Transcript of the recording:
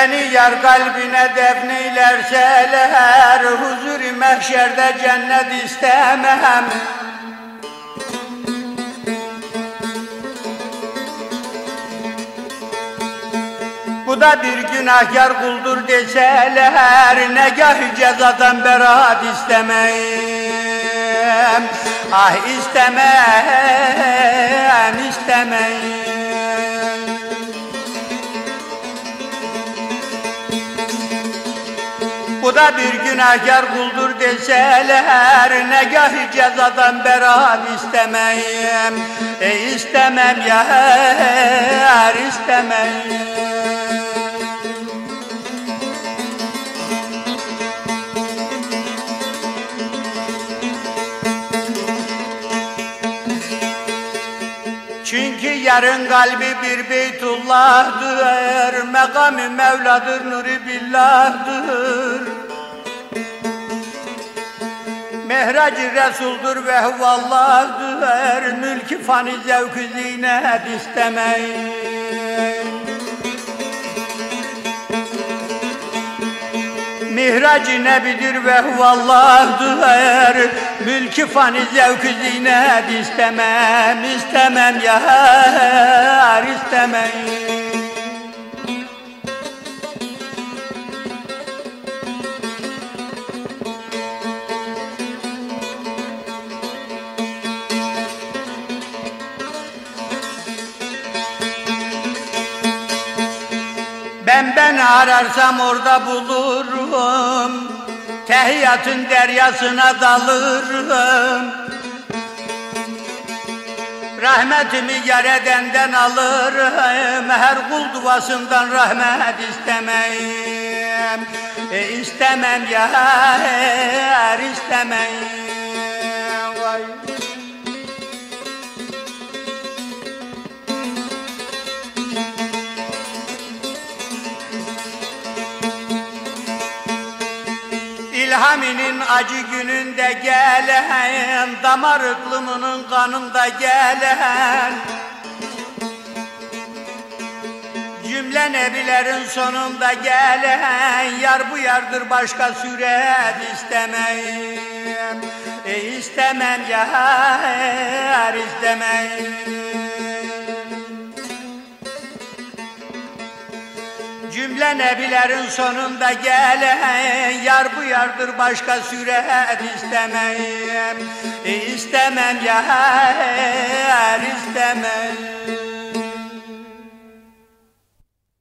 Beni yar kalbine defneylerseler Huzur-i mahşerde cennet istemem. Bu da bir günahkar kuldur deseler Negah cezadan beraat istemem Ah istemem, istemem Bu da bir günahkar kuldur deseler Negah cezadan beraat istemem E istemem yar istemem Çünkü yarın kalbi bir beytullah'dır Mekamı Mevladır, nuri billah'dır Mehracı Resul'dur ve huvallah'dır Mülki fani zevkü zinet istemeyin. Mihracı nebidir ve huvallah'dır Mülki fani zevkü zinet istemem istemem yar istemem Ben ben ararsam orada bulurum. Tehiyatın deryasına dalırım. Rahmetimi yar edenden alırım. Her kul duasından rahmet istemem e, İstemem yar İlhaminin acı gününde gelen Damar ıklımının kanında gelen. Cümle nebilerin sonunda gelen Yar bu yardır başka süret istemem e istemem yar istemem Cümle nebilerin sonunda gelen? Yar bu yardır başka süret istemem istemem yar istemem